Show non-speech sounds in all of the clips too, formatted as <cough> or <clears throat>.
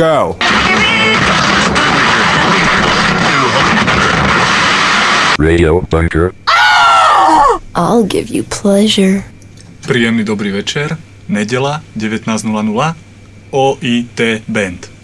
go. Radio Bunker. I'll give you pleasure. Príjemný dobrý večer, nedela 19.00, OIT Band.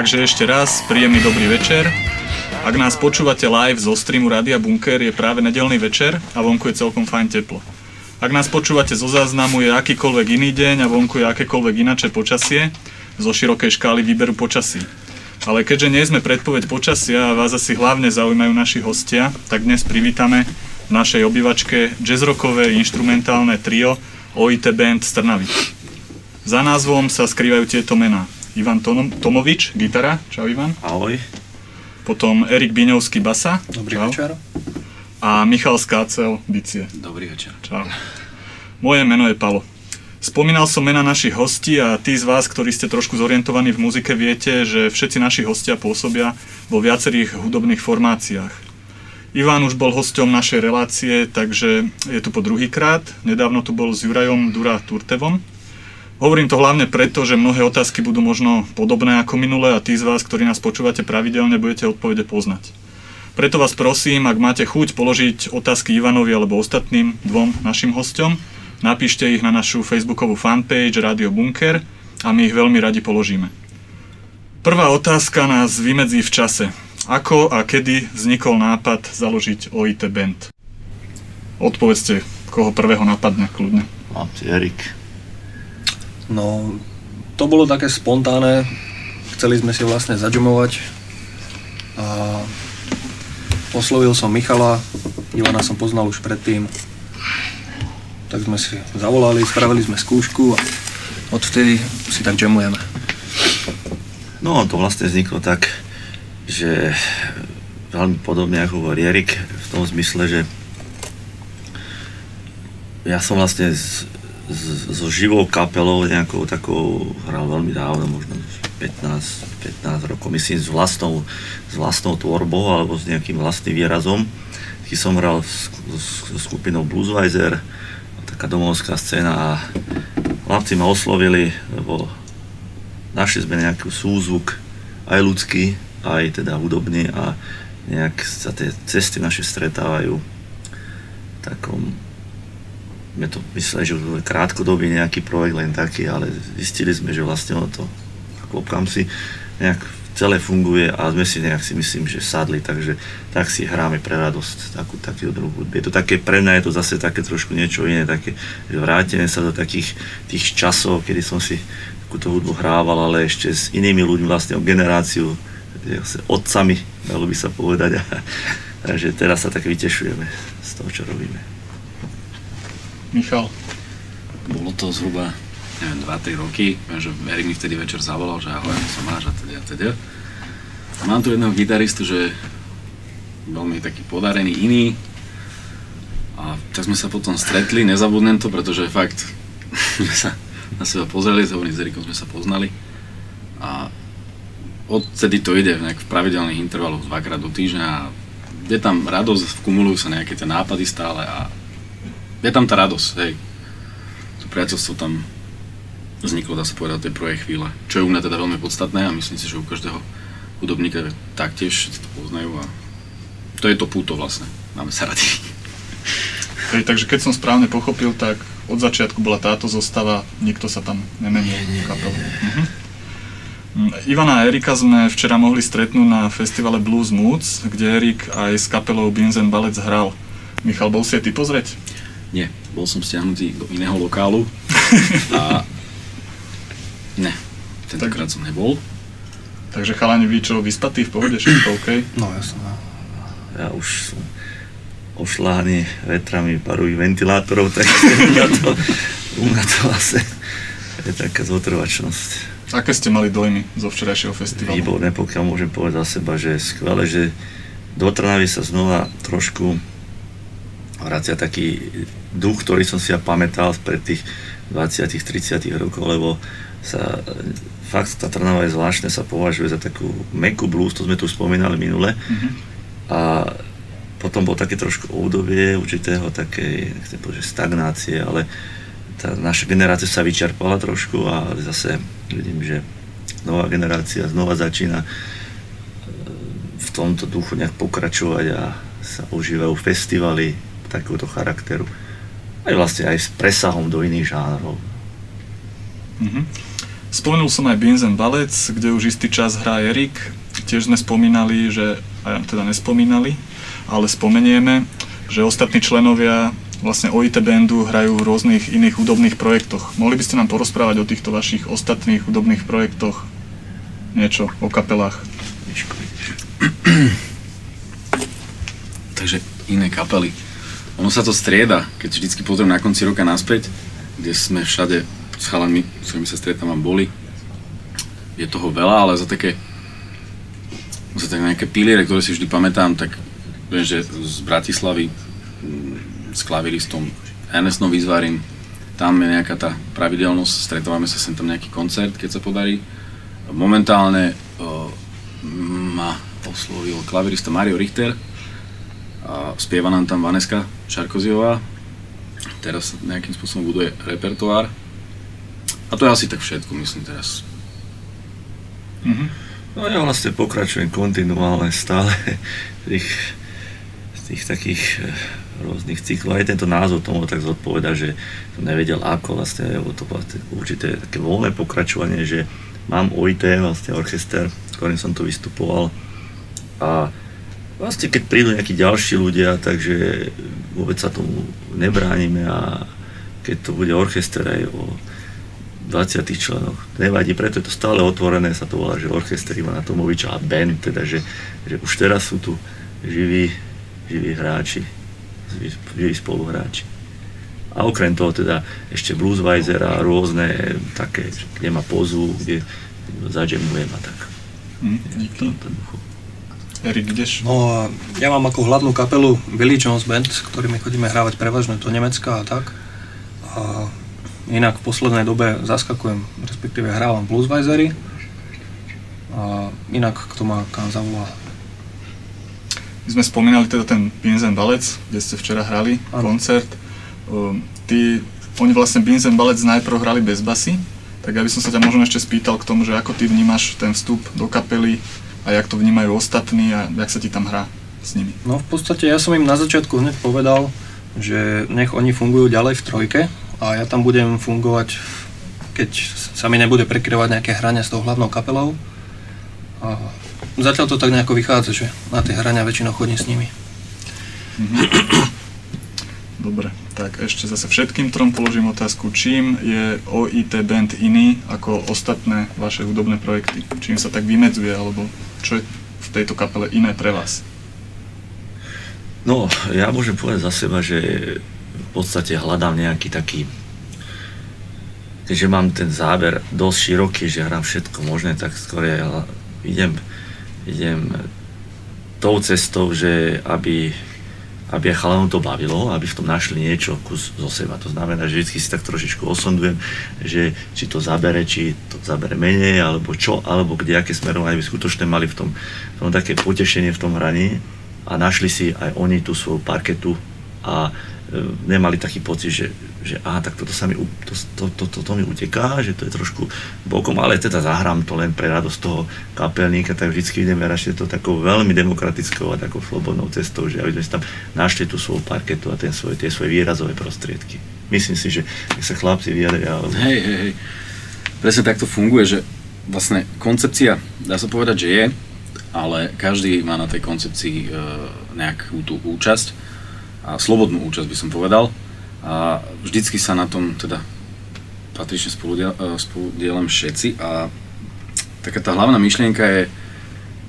Takže ešte raz, príjemný dobrý večer. Ak nás počúvate live zo streamu Rádia Bunker, je práve nedelný večer a vonku je celkom fajn teplo. Ak nás počúvate zo záznamu, je akýkoľvek iný deň a vonku je akékoľvek inače počasie, zo širokej škály výberu počasí. Ale keďže nie sme predpoveď počasia a vás asi hlavne zaujímajú naši hostia, tak dnes privítame v našej obývačke jazzrockové inštrumentálne trio OIT Band z. Za názvom sa skrývajú tieto mená. Ivan Tom- Tomovič, gitara. Čau Ivan. Ahoj. Potom Erik Biňovský, basa. Dobrý Čau. večer. A Michal Skácel, bicie. Dobrý večer. Čau. Moje meno je Palo. Spomínal som mena našich hostí a tí z vás, ktorí ste trošku zorientovaní v muzike, viete, že všetci naši hostia pôsobia vo viacerých hudobných formáciách. Ivan už bol hosťom našej relácie, takže je tu po druhýkrát. Nedávno tu bol s Jurajom Dura Turtevom. Hovorím to hlavne preto, že mnohé otázky budú možno podobné ako minulé a tí z vás, ktorí nás počúvate pravidelne, budete odpovede poznať. Preto vás prosím, ak máte chuť položiť otázky Ivanovi alebo ostatným dvom našim hosťom, napíšte ich na našu facebookovú fanpage Radio Bunker a my ich veľmi radi položíme. Prvá otázka nás vymedzí v čase. Ako a kedy vznikol nápad založiť OIT Band? Odpovedzte, koho prvého napadne, kľudne. Erik. No, to bolo také spontánne. Chceli sme si vlastne zadžumovať. A oslovil som Michala. Ivana som poznal už predtým. Tak sme si zavolali, spravili sme skúšku a odvtedy si tak jamujeme. No, to vlastne vzniklo tak, že veľmi podobne ako hovorí Erik, v tom zmysle, že ja som vlastne so živou kapelou nejakou takou hral veľmi dávno, možno 15, 15 rokov, myslím s vlastnou, s vlastnou tvorbou alebo s nejakým vlastným výrazom. Keď som hral s, skupinou Bluesweiser, taká domovská scéna a chlapci ma oslovili, lebo našli sme nejaký súzvuk aj ľudský, aj teda hudobný a nejak sa tie cesty naše stretávajú v takom sme to mysleli, že už bude krátkodobý nejaký projekt, len taký, ale zistili sme, že vlastne ono to klopkám si nejak celé funguje a sme si nejak si myslím, že sadli, takže tak si hráme pre radosť takú, takú druhú hudbu. Je to také, pre mňa je to zase také trošku niečo iné, také, že vrátime sa do takých tých časov, kedy som si takúto hudbu hrával, ale ešte s inými ľuďmi, vlastne o generáciu, otcami, dalo by sa povedať. <laughs> takže teraz sa tak vytešujeme z toho, čo robíme. Michal. Bolo to zhruba, neviem, 2-3 roky, že Erik mi vtedy večer zavolal, že ahoj, ako sa máš a teda a teda. Mám tu jedného gitaristu, že veľmi taký podarený iný. A tak sme sa potom stretli, nezabudnem to, pretože fakt <laughs> sme sa na seba pozreli, s hovorím s Erikom sme sa poznali. A odtedy to ide nejak v pravidelných intervaloch dvakrát do týždňa a je tam radosť, kumulujú sa nejaké tie nápady stále a je tam tá radosť, hej. To priateľstvo tam vzniklo, dá sa povedať, od tej prvej chvíle. Čo je u mňa teda veľmi podstatné a myslím si, že u každého hudobníka taktiež všetci to poznajú a to je to púto vlastne. Máme sa radi. <laughs> Hej, takže keď som správne pochopil, tak od začiatku bola táto zostava, nikto sa tam nemenil v kapele. Mhm. Mm, Ivana a Erika sme včera mohli stretnúť na festivale Blues Moods, kde Erik aj s kapelou and Ballets hral. Michal, bol si aj ty pozrieť? Nie, bol som stiahnutý do iného lokálu <laughs> a ne, tentokrát som nebol. Takže chalani, vy čo, vyspatí v pohode, všetko OK? <clears throat> No jasno. Ja už som ošláhaný vetrami parových ventilátorov, tak <laughs> mňa to, u mňa to asi je taká zotrvačnosť. Aké ste mali dojmy zo včerajšieho festivalu? Výborné, pokiaľ môžem povedať za seba, že je skvelé, že do Trnavy sa znova trošku vracia taký duch, ktorý som si ja pamätal pred tých 20 30 rokov, lebo sa fakt tá Trnava je zvláštne, sa považuje za takú mekú blues, to sme tu spomínali minule. Mhm. A potom bolo také trošku obdobie určitého také, nechcem povedať, stagnácie, ale tá naša generácia sa vyčerpala trošku a zase vidím, že nová generácia znova začína e, v tomto duchu nejak pokračovať a sa užívajú festivaly takéhoto charakteru. Aj vlastne aj s presahom do iných žánrov. Mhm. Spomenul som aj Beans and Ballets, kde už istý čas hrá Erik. Tiež sme spomínali, že, teda nespomínali, ale spomenieme, že ostatní členovia vlastne OIT bandu hrajú v rôznych iných hudobných projektoch. Mohli by ste nám porozprávať o týchto vašich ostatných hudobných projektoch? Niečo o kapelách. Takže iné kapely. Ono sa to strieda, keď vždycky pozriem na konci roka naspäť, kde sme všade s chalami, s ktorými sa stretávam, boli. Je toho veľa, ale za také, za také nejaké piliere, ktoré si vždy pamätám, tak viem, že z Bratislavy mm, s klaviristom Ernestom Vyzvarim, tam je nejaká tá pravidelnosť, stretávame sa sem tam nejaký koncert, keď sa podarí. Momentálne o, ma oslovil klavirista Mario Richter, a spieva nám tam Vaneska Šarkoziová. Teraz nejakým spôsobom buduje repertoár. A to je asi tak všetko, myslím teraz. Mhm. No ja vlastne pokračujem kontinuálne stále v tých, tých takých eh, rôznych cyklov. Aj tento názov tomu tak zodpoveda, že som nevedel ako vlastne, lebo to vlastne určité také voľné pokračovanie, že mám OIT, vlastne orchester, s ktorým som tu vystupoval a vlastne keď prídu nejakí ďalší ľudia, takže vôbec sa tomu nebránime a keď to bude orchester aj o 20 členoch, nevadí, preto je to stále otvorené, sa to volá, že orchester Ivana Tomoviča a band, teda, že, že už teraz sú tu živí, živí hráči, živí, spoluhráči. A okrem toho teda ešte Bluesweiser a rôzne také, kde ma pozú, kde zadžemujem a tak. V díky. tomto duchu. Erik, ideš? No ja mám ako hlavnú kapelu Billy Jones Band, s ktorými chodíme hrávať prevažne do Nemecka a tak. A inak v poslednej dobe zaskakujem, respektíve hrávam Bluesweisery. A inak kto ma kam zavolá. My sme spomínali teda ten Beans and Ballets, kde ste včera hrali Áno. koncert. Um, ty, oni vlastne Beans and Ballets najprv hrali bez basy, tak ja by som sa ťa možno ešte spýtal k tomu, že ako ty vnímaš ten vstup do kapely a jak to vnímajú ostatní a jak sa ti tam hrá s nimi. No v podstate ja som im na začiatku hneď povedal, že nech oni fungujú ďalej v trojke a ja tam budem fungovať, keď sa mi nebude prekryvať nejaké hrania s tou hlavnou kapelou. A zatiaľ to tak nejako vychádza, že na tie hrania väčšinou chodím s nimi. Dobre, tak ešte zase všetkým trom položím otázku, čím je OIT band iný ako ostatné vaše hudobné projekty? Čím sa tak vymedzuje, alebo čo je v tejto kapele iné pre vás? No, ja môžem povedať za seba, že v podstate hľadám nejaký taký keďže mám ten záber dosť široký, že hrám všetko možné, tak skôr ja idem, idem tou cestou, že aby, aby aj to bavilo, aby v tom našli niečo kus zo seba. To znamená, že vždy si tak trošičku osondujem, že či to zabere, či to zabere menej, alebo čo, alebo kde, aké smerovanie by skutočne mali v tom, v tom také potešenie v tom hraní a našli si aj oni tú svoju parketu a nemali taký pocit, že, že aha, tak toto sa mi, to, to, to, to, to mi uteká, že to je trošku bokom, ale teda zahrám to len pre radosť toho kapelníka, tak vždycky ideme radšej to takou veľmi demokratickou a takou slobodnou cestou, že aby sme tam našli tú svoju parketu a ten svoj, tie svoje výrazové prostriedky. Myslím si, že sa chlapci vyjadria, alebo Hej, hej, hej. Presne takto funguje, že vlastne koncepcia, dá sa povedať, že je, ale každý má na tej koncepcii e, nejakú tú účasť slobodnú účasť by som povedal a vždycky sa na tom teda patrične spoludiel, e, všetci a taká tá hlavná myšlienka je,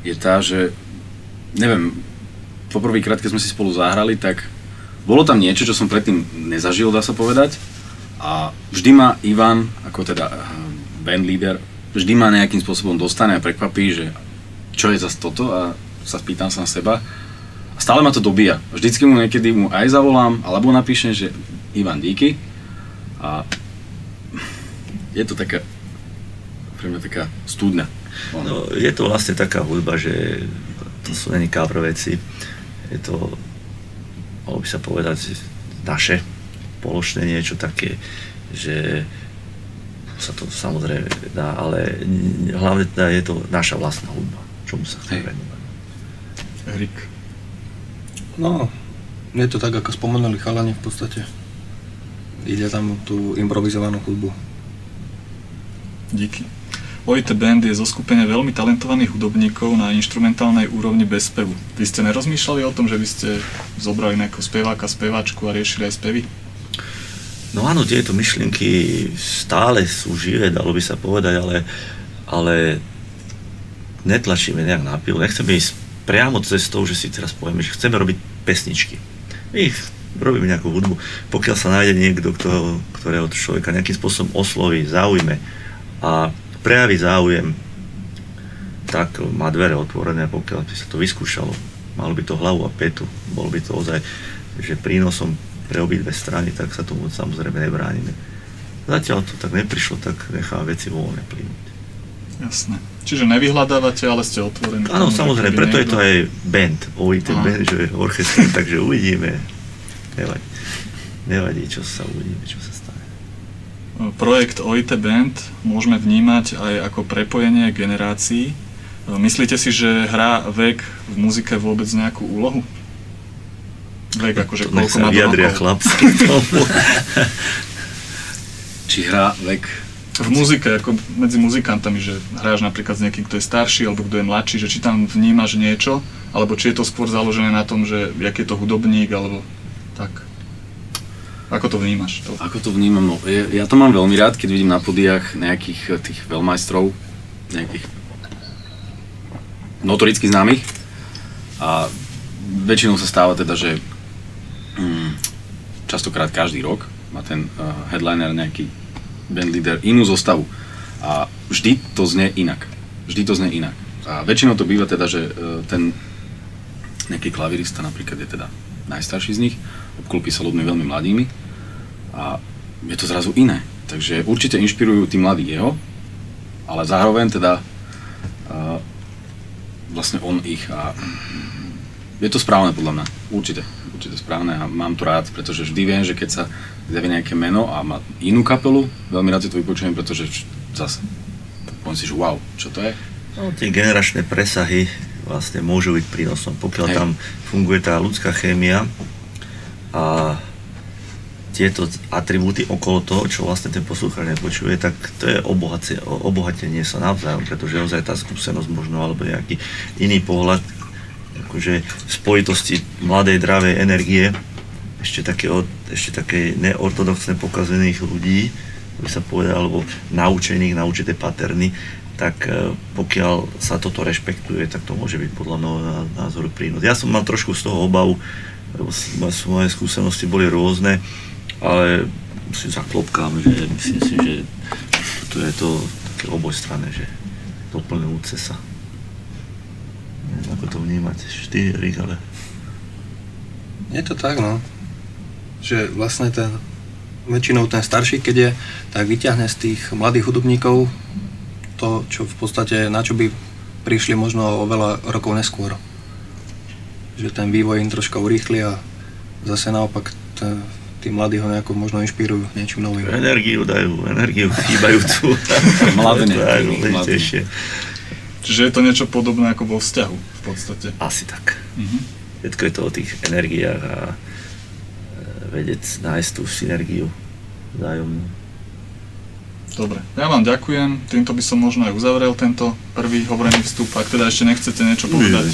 je tá, že neviem, poprvýkrát, keď sme si spolu zahrali, tak bolo tam niečo, čo som predtým nezažil, dá sa povedať. A vždy ma Ivan, ako teda eh, band leader, vždy ma nejakým spôsobom dostane a prekvapí, že čo je zase toto a sa spýtam sa na seba. Stále ma to dobíja. Vždycky mu niekedy mu aj zavolám, alebo napíšem, že Ivan, díky. A je to taká pre mňa taká studňa. No, je to vlastne taká hudba, že to sú není cover veci. Je to, malo by sa povedať, naše pološné niečo také, že sa to samozrejme dá, ale hlavne teda je to naša vlastná hudba, čomu sa chcem Hej. venovať. Erik. No, je to tak, ako spomenuli chalani v podstate. Ide tam tú improvizovanú hudbu. Díky. OIT Band je zo skupenia veľmi talentovaných hudobníkov na inštrumentálnej úrovni bez spevu. Vy ste nerozmýšľali o tom, že by ste zobrali nejakého speváka, speváčku a riešili aj spevy? No áno, tieto myšlienky stále sú živé, dalo by sa povedať, ale, ale netlačíme nejak na pilu. Nechceme ísť priamo cestou, že si teraz povieme, že chceme robiť pesničky. My robíme nejakú hudbu. Pokiaľ sa nájde niekto, kto, ktorého to človeka nejakým spôsobom osloví, zaujme a prejaví záujem, tak má dvere otvorené, pokiaľ by sa to vyskúšalo. Malo by to hlavu a petu, bol by to ozaj, že prínosom pre obidve strany, tak sa tomu samozrejme nebránime. Zatiaľ to tak neprišlo, tak nechá veci voľne plynúť. Jasné. Čiže nevyhľadávate, ale ste otvorení. Áno, samozrejme, preto je to niekto- aj band, OIT band, že je orchester, <laughs> takže uvidíme. Nevadí. Nevadí, čo sa uvidíme, čo sa stane. Projekt OIT Band môžeme vnímať aj ako prepojenie generácií. Myslíte si, že hrá vek v muzike vôbec nejakú úlohu? Vek akože koľko má to vyjadria chlapsky. <laughs> <laughs> Či hrá vek V muzike, ako medzi muzikantami, že hráš napríklad s niekým, kto je starší alebo kto je mladší, že či tam vnímaš niečo, alebo či je to skôr založené na tom, že jak je to hudobník, alebo tak. Ako to vnímaš? To? Ako to vnímam? No, ja, ja to mám veľmi rád, keď vidím na podiach nejakých eh, tých veľmajstrov, nejakých notoricky známych. A väčšinou sa stáva teda, že mm, častokrát každý rok má ten uh, headliner nejaký band leader inú zostavu. A vždy to znie inak. Vždy to znie inak. A väčšinou to býva teda, že uh, ten nejaký klavirista napríklad je teda najstarší z nich, obklopí sa ľuďmi veľmi mladými a je to zrazu iné. Takže určite inšpirujú tí mladí jeho, ale zároveň teda uh, vlastne on ich a je to správne podľa mňa, určite, určite správne a mám to rád, pretože vždy viem, že keď sa zjaví nejaké meno a má inú kapelu, veľmi rád si to vypočujem, pretože zase poviem si, že wow, čo to je? No, tie generačné presahy vlastne môžu byť prínosom, pokiaľ Hej. tam funguje tá ľudská chémia a tieto atribúty okolo toho, čo vlastne ten poslucháč nepočuje, tak to je obohace, obohatenie sa navzájom, pretože ozaj tá skúsenosť možno, alebo nejaký iný pohľad, akože spojitosti mladej, dravej energie, ešte také, ešte také neortodoxne pokazených ľudí, by sa povedal, alebo naučených na určité paterny, tak e, pokiaľ sa toto rešpektuje, tak to môže byť podľa môjho ná- názoru prínos. Ja som mal trošku z toho obavu, moje, skúsenosti boli rôzne, ale si zaklopkám, že myslím si, že tu je to také obojstranné, že doplňujúce sa. Neviem, ako to vnímať, ty, Rik, ale Je to tak, no. Že vlastne ten, väčšinou ten starší, keď je, tak vyťahne z tých mladých hudobníkov to, čo v podstate, na čo by prišli možno o veľa rokov neskôr. Že ten vývoj im troška urýchli a zase naopak ten, tí mladí ho nejako možno inšpirujú niečím novým. energiu dajú, energiu chýbajúcu. <laughs> Mladne, <laughs> najdôležitejšie. Čiže je to niečo podobné ako vo vzťahu v podstate. Asi tak. Mhm. Všetko je to o tých energiách a e, vedieť nájsť tú synergiu vzájomnú. Dobre, ja vám ďakujem, týmto by som možno aj uzavrel tento prvý hovorený vstup, ak teda ešte nechcete niečo povedať.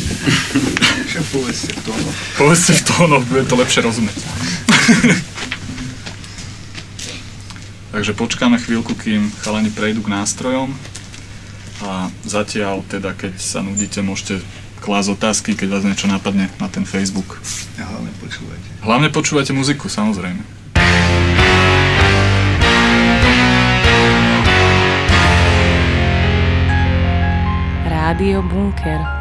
Povedzte to. Povedzte v tónoch, bude to lepšie rozumieť. <laughs> Takže počkáme chvíľku, kým chalani prejdú k nástrojom a zatiaľ teda, keď sa nudíte, môžete klásť otázky, keď vás niečo napadne na ten Facebook. A hlavne počúvajte. Hlavne počúvajte muziku, samozrejme. Rádio Bunker.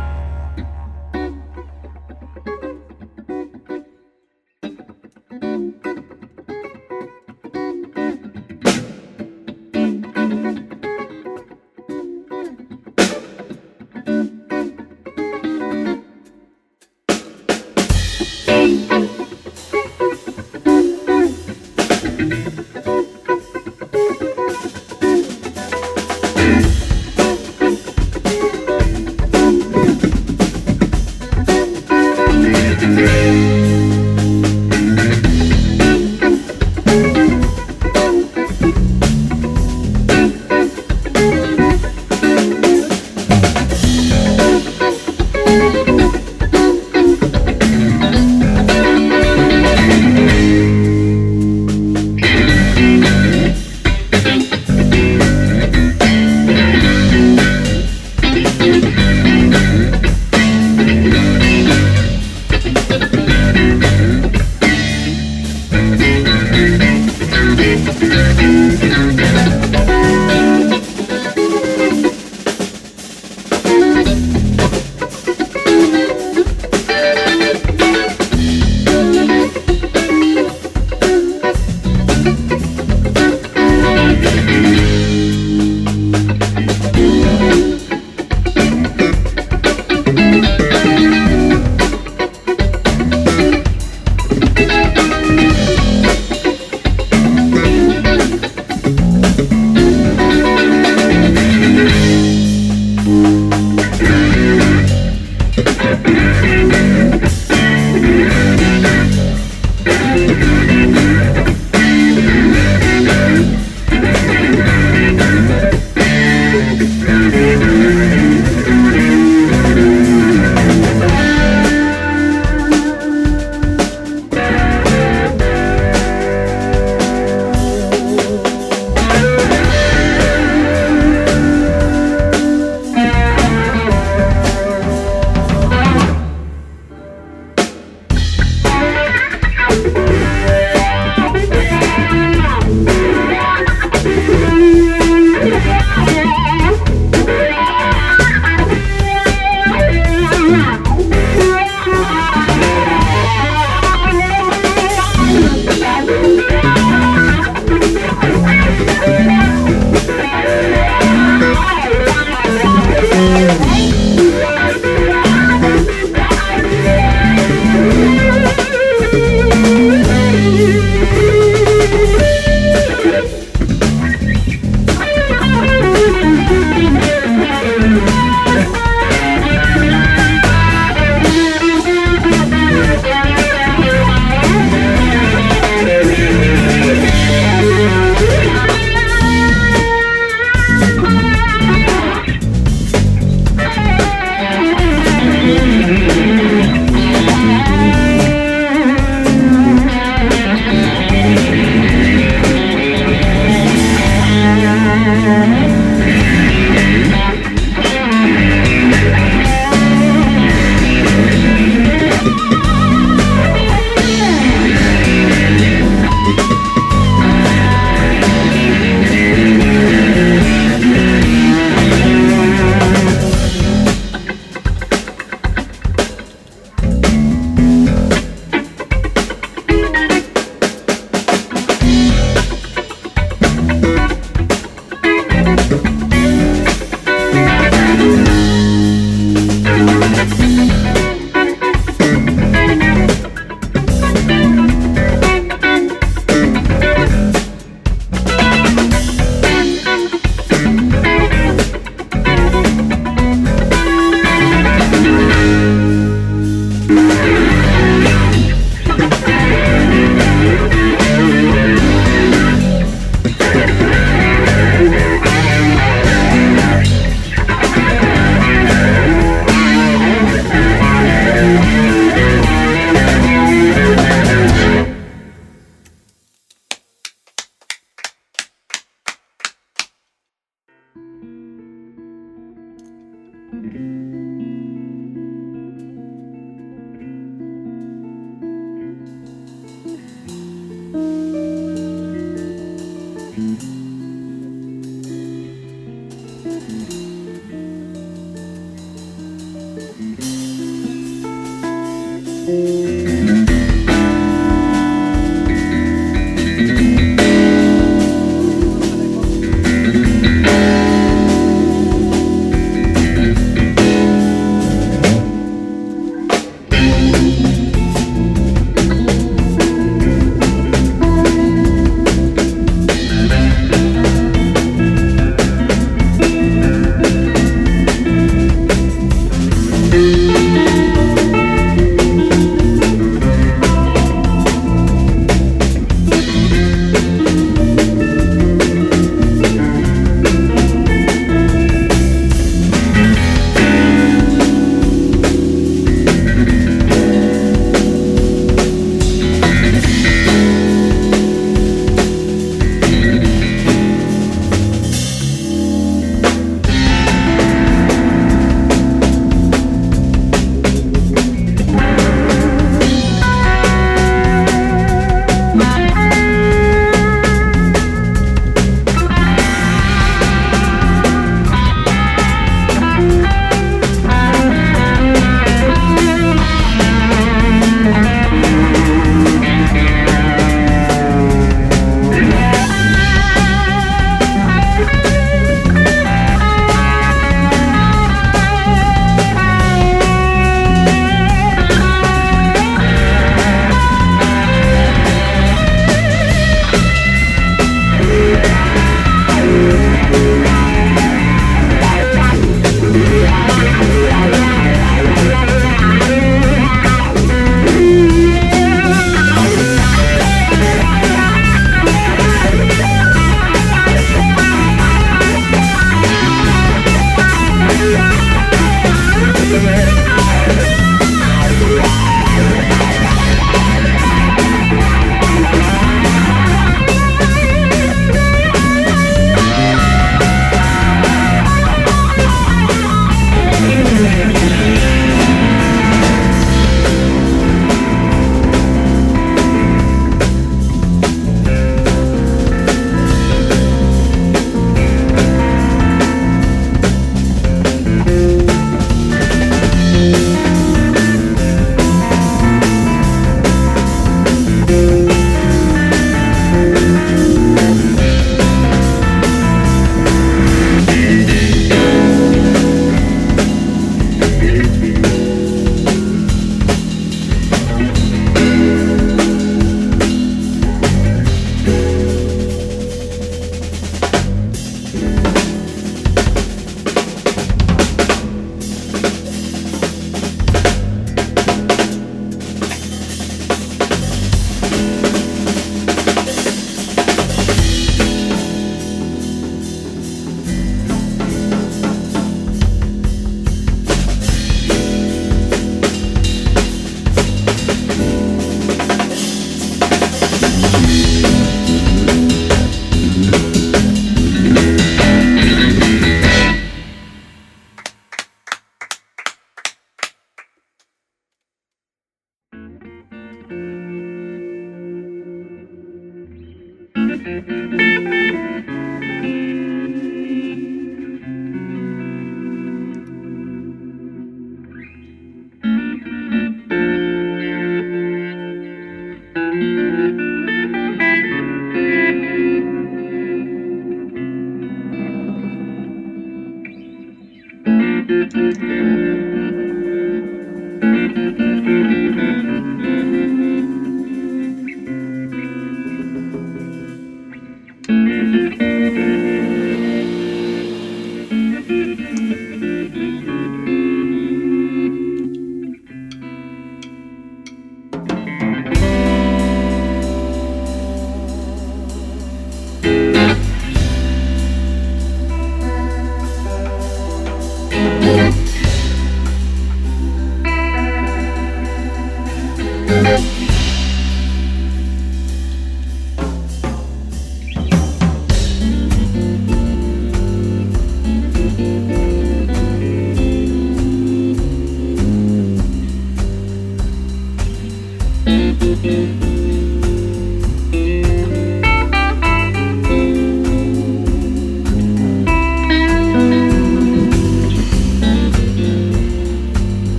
Música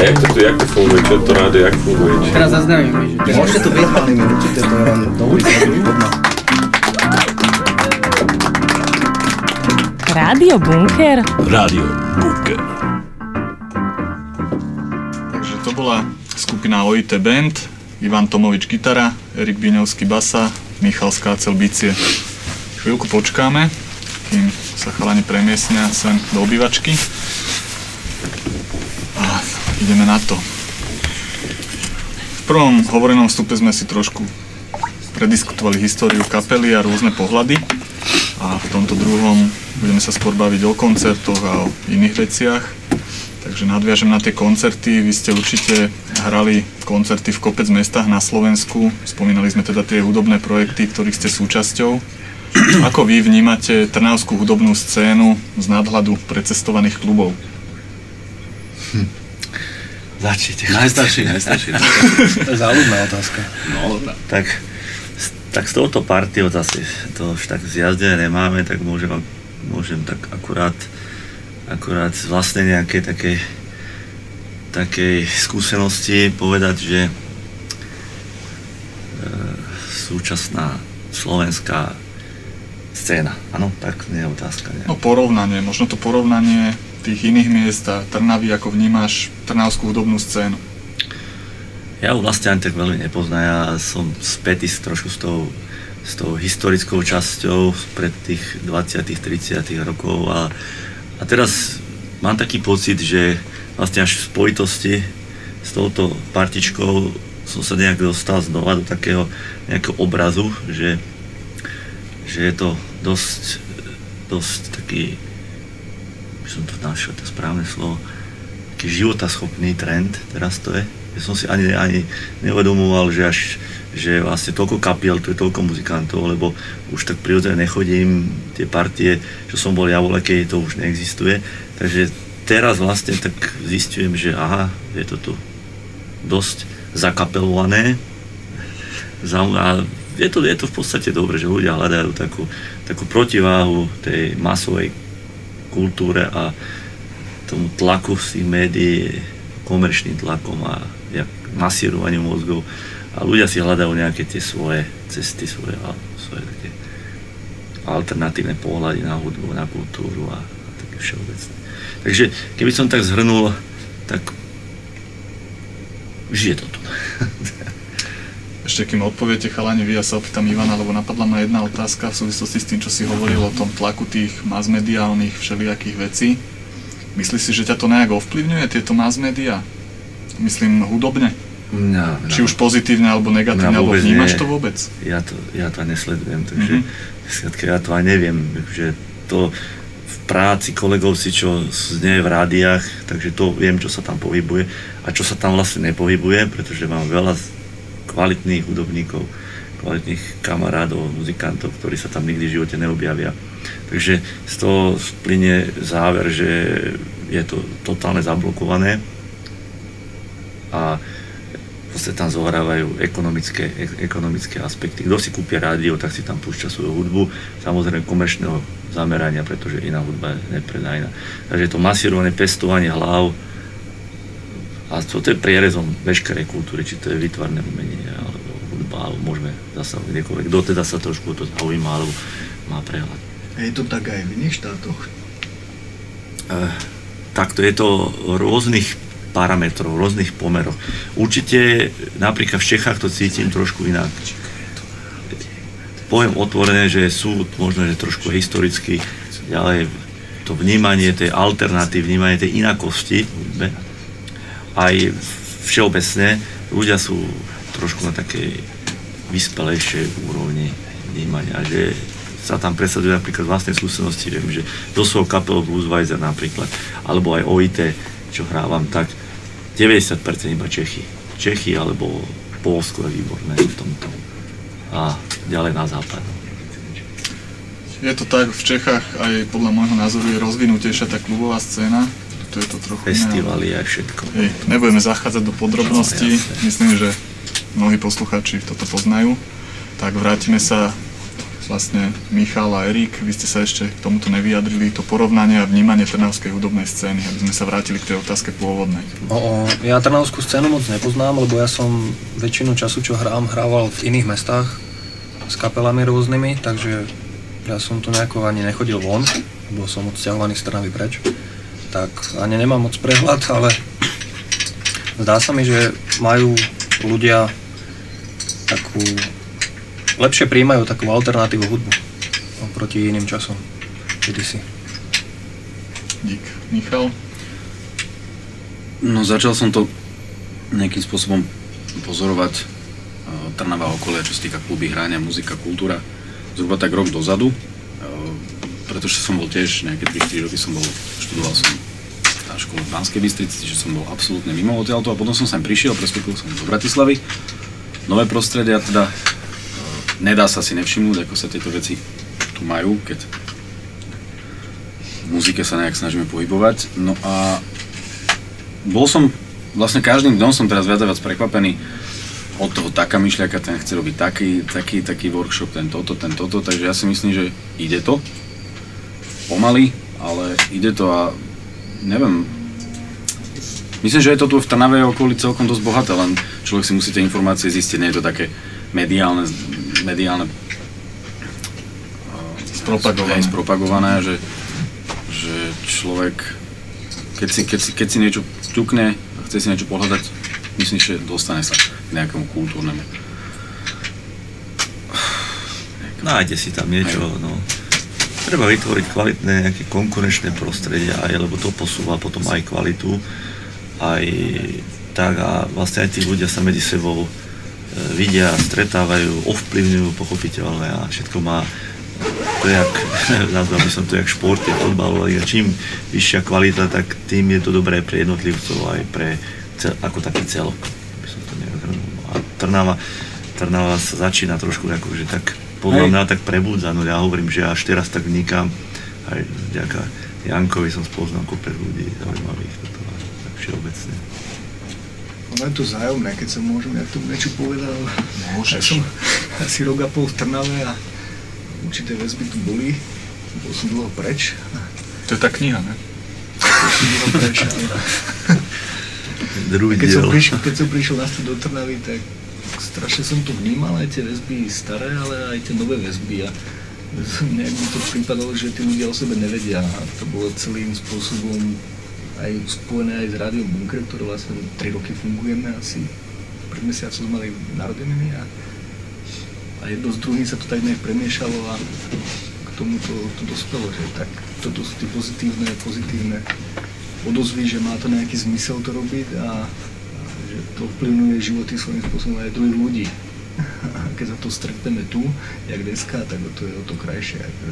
A jak to tu, jak to funguje? Čo to rádio, jak funguje? Či- Teraz zaznamíme, že Môžete to byť, ale my určite to len do ulice. <laughs> Poďme. Rádio Bunker? Rádio Bunker. Takže to bola skupina OIT Band, Ivan Tomovič gitara, Erik Biňovský basa, Michal Skácel bicie. Chvíľku počkáme, kým sa chalani premiesnia sem do obývačky. Ideme na to. V prvom hovorenom vstupe sme si trošku prediskutovali históriu kapely a rôzne pohľady. A v tomto druhom budeme sa skôr baviť o koncertoch a o iných veciach. Takže nadviažem na tie koncerty. Vy ste určite hrali koncerty v kopec mestách na Slovensku. Spomínali sme teda tie hudobné projekty, ktorých ste súčasťou. <clears throat> Ako vy vnímate trnavskú hudobnú scénu z nadhľadu precestovaných klubov? Začnite. Najstarší, najstarší. <laughs> To je záľudná otázka. No, Tak, tak s touto partiou zase to už tak zjazdené nemáme, tak môžem, môžem tak akurát, akurát z vlastnej nejakej takej, takej skúsenosti povedať, že e, súčasná slovenská scéna, áno, tak nie je otázka. Nie? No porovnanie, možno to porovnanie tých iných miest a Trnavy, ako vnímaš trnavskú hudobnú scénu. Ja ju vlastne ani tak veľmi nepoznám, ja som spätý s- trošku s tou, s tou historickou časťou pred tých 20 30 rokov a, a teraz mám taký pocit, že vlastne až v spojitosti s touto partičkou som sa nejak dostal znova do takého nejakého obrazu, že, že je to dosť, dosť taký, by som to našiel, to správne slovo, taký životaschopný trend, teraz to je. Ja som si ani, ani neuvedomoval, že až že vlastne toľko kapiel, tu je toľko muzikantov, lebo už tak prirodzene nechodím, tie partie, čo som bol ja keď to už neexistuje. Takže teraz vlastne tak zistujem, že aha, je to tu dosť zakapelované. A je to, je to v podstate dobre, že ľudia hľadajú takú, takú protiváhu tej masovej kultúre a tomu tlaku z tých médií, komerčným tlakom a masírovaniu mozgov. A ľudia si hľadajú nejaké tie svoje cesty, svoje, svoje také alternatívne pohľady na hudbu, na kultúru a, a také všeobecné. Takže keby som tak zhrnul, tak žije to tu. Ešte kým odpoviete chalani vy, ja sa opýtam Ivana, lebo napadla ma jedna otázka v súvislosti s tým, čo si hovoril o tom tlaku tých mass-mediálnych všelijakých vecí. Myslíš si, že ťa to nejak ovplyvňuje, tieto mass-media? Myslím hudobne? No, Či už pozitívne alebo negatívne, Mňa alebo vnímaš nie. to vôbec? Ja to, ja to nesledujem, takže Mhm. mm-hmm. ja to aj neviem, že to v práci kolegov si, čo znie v rádiách, takže to viem, čo sa tam pohybuje a čo sa tam vlastne nepohybuje, pretože mám veľa kvalitných hudobníkov, kvalitných kamarádov, muzikantov, ktorí sa tam nikdy v živote neobjavia. Takže z toho splynie záver, že je to totálne zablokované a proste tam zohrávajú ekonomické, ekonomické aspekty. Kto si kúpi rádio, tak si tam púšťa svoju hudbu, samozrejme komerčného zamerania, pretože iná hudba je nepredajná. Takže to masírované pestovanie hlav a to, to je prierezom veškerej kultúry, či to je vytvarné umenie, alebo hudba, alebo môžeme zasahovať kdekoľvek, kto teda sa trošku to zaujíma, alebo má prehľad. Je to tak aj v iných štátoch? Eh, takto je to rôznych parametrov, rôznych pomeroch. Určite napríklad v Čechách to cítim trošku inak. Poviem otvorené, že sú možno, že trošku historicky ďalej to vnímanie tej alternatívy, vnímanie tej inakosti. Aj všeobecne ľudia sú trošku na takej vyspelejšej úrovni vnímania, že sa tam presaduje napríklad z vlastnej skúsenosti, viem, že do svojho kapelu Bluesweiser napríklad, alebo aj OIT, čo hrávam, tak 90% iba Čechy. Čechy alebo Polsko je výborné v tomto. A ďalej na západ. Je to tak, v Čechách aj podľa môjho názoru je rozvinutejšia tá klubová scéna. Tu je to trochu Festivaly aj všetko. Hej, nebudeme zachádzať do podrobností, No, myslím, že mnohí poslucháči toto poznajú. Tak vrátime sa vlastne Michal a Erik, vy ste sa ešte k tomuto nevyjadrili, to porovnanie a vnímanie trnavskej hudobnej scény, aby sme sa vrátili k tej otázke pôvodnej. No, o, ja Trnavskú scénu moc nepoznám, lebo ja som väčšinu času, čo hrám, hrával v iných mestách s kapelami rôznymi, takže ja som tu nejako ani nechodil von, bol som odsťahovaný z Trnavy preč, tak ani nemám moc prehľad, ale zdá sa mi, že majú ľudia takú, lepšie príjmajú takú alternatívu hudbu oproti iným časom, kedysi. Dík. Michal? No začal som to nejakým spôsobom pozorovať e, Trnava okolia, čo sa týka kluby, hrania, muzika, kultúra. Zhruba tak rok dozadu, pretože som bol tiež nejaké 3-4 roky som bol, študoval som na škole v Banskej Bystrici, že som bol absolútne mimo odtiaľto a potom som sem prišiel, prestúpil som do Bratislavy. Nové prostredie a teda e, nedá sa si nevšimnúť, ako sa tieto veci tu majú, keď v muzike sa nejak snažíme pohybovať. No a bol som, vlastne každým dňom som teraz viac a viac prekvapený od toho taká myšliaka, ten chce robiť taký, taký, taký workshop, ten toto, ten toto, takže ja si myslím, že ide to. Pomaly, ale ide to a neviem, myslím, že je to tu v Trnave okolí celkom dosť bohaté, len človek si musí tie informácie zistiť, nie je to také mediálne, mediálne Spropagované. Hej, spropagované, že, že človek, keď si, keď, si, keď si niečo ťukne a chce si niečo pohľadať, myslím, že dostane sa k nejakému kultúrnemu. Nájde si tam niečo, no. Treba vytvoriť kvalitné nejaké konkurenčné prostredie aj, lebo to posúva potom aj kvalitu, aj tak a vlastne aj tí ľudia sa medzi sebou e, vidia, stretávajú, ovplyvňujú pochopiteľné a všetko má to jak, <laughs> nazval by som to jak šport, je fotbal, ale čím vyššia kvalita, tak tým je to dobré pre jednotlivcov aj pre cel, ako taký celok. By som to. No A Trnava, Trnava sa začína trošku akože tak podľa Hej. mňa tak prebúdza, no ja hovorím, že až teraz tak vnikám, aj vďaka Jankovi som spoznal kopec ľudí zaujímavých, toto, a tak všeobecne. Ono je to zájomné, keď sa môžem ja tomu niečo povedať. Môžeš. Ja som asi rok a pol v Trnave a určité väzby tu boli. Bol som dlho preč. To je tá kniha, ne? Som dlho preč. Druhý Keď som, prišiel, keď som prišiel naspäť do Trnavy, tak strašne som tu vnímal aj tie väzby staré, ale aj tie nové väzby a <laughs> nejak mi to prípadalo, že tí ľudia o sebe nevedia a to bolo celým spôsobom aj spojené aj s rádiom Bunker, ktoré vlastne 3 roky fungujeme asi. Pred mesiacom sme mali narodeniny a, a jedno s druhým sa to tak nejak premiešalo a k tomu to, to dospelo, že tak toto sú tie pozitívne, pozitívne odozvy, že má to nejaký zmysel to robiť a že to ovplyvňuje životy svojím spôsobom aj druhých ľudí. A keď sa to stretneme tu, jak dneska, tak to je o to krajšie. Že,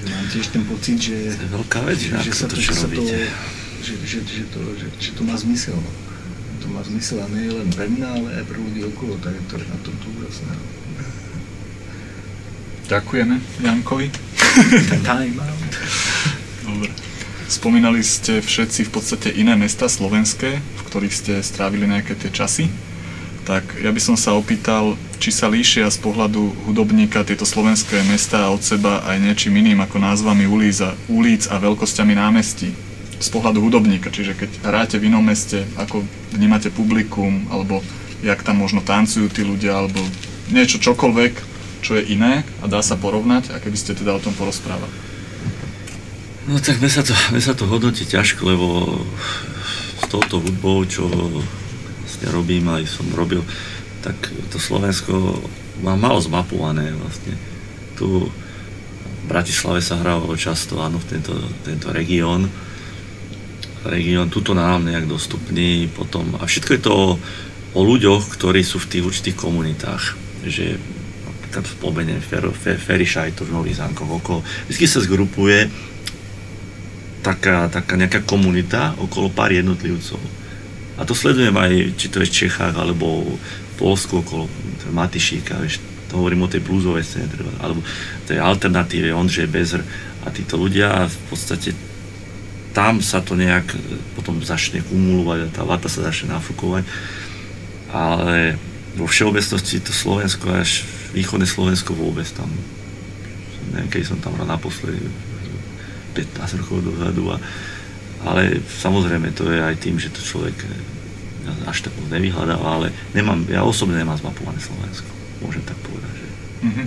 že mám tiež ten pocit, že, To je veľká vec, že, že, sa to, to, čo že, sa to, že, že, že, to, že, že to má zmysel. no. To má zmysel a nie len pre mňa, ale aj pre ľudí okolo, tak to je na tom tu úžasné. Ďakujeme Jankovi. Time out. Dobre. Spomínali ste všetci v podstate iné mesta slovenské, v ktorých ste strávili nejaké tie časy. Tak ja by som sa opýtal, či sa líšia z pohľadu hudobníka tieto slovenské mesta od seba aj niečím iným ako názvami ulic a, ulic a veľkosťami námestí. Z pohľadu hudobníka, čiže keď hráte v inom meste, ako vnímate publikum, alebo jak tam možno tancujú tí ľudia, alebo niečo čokoľvek, čo je iné a dá sa porovnať, a keby ste teda o tom porozprávali. No tak mne sa to, mne sa to hodnotí ťažko, lebo s touto hudbou, čo vlastne robím, aj som robil, tak to Slovensko má malo zmapované vlastne. Tu v Bratislave sa hrávalo často, áno, v tento, tento región. Región, tuto nám nejak dostupný, potom, a všetko je to o, o ľuďoch, ktorí sú v tých určitých komunitách, že tam spomeniem Fer, Fer, to v Nových zánkoch okolo, vždy sa zgrupuje taká, taká nejaká komunita okolo pár jednotlivcov. A to sledujem aj, či to je v Čechách, alebo v Polsku okolo Matišíka, vieš, to hovorím o tej blúzovej scéne, treba, alebo tej alternatíve Ondřej Bezr a títo ľudia v podstate tam sa to nejak potom začne kumulovať a tá vata sa začne nafúkovať. Ale vo všeobecnosti to Slovensko až východné Slovensko vôbec tam neviem, keď som tam hral naposledy 15 rokov dozadu. A, ale samozrejme to je aj tým, že to človek eh, až tak moc nevyhľadáva, ale nemám, ja osobne nemám zmapované Slovensko. Môžem tak povedať. Že... Mm-hmm.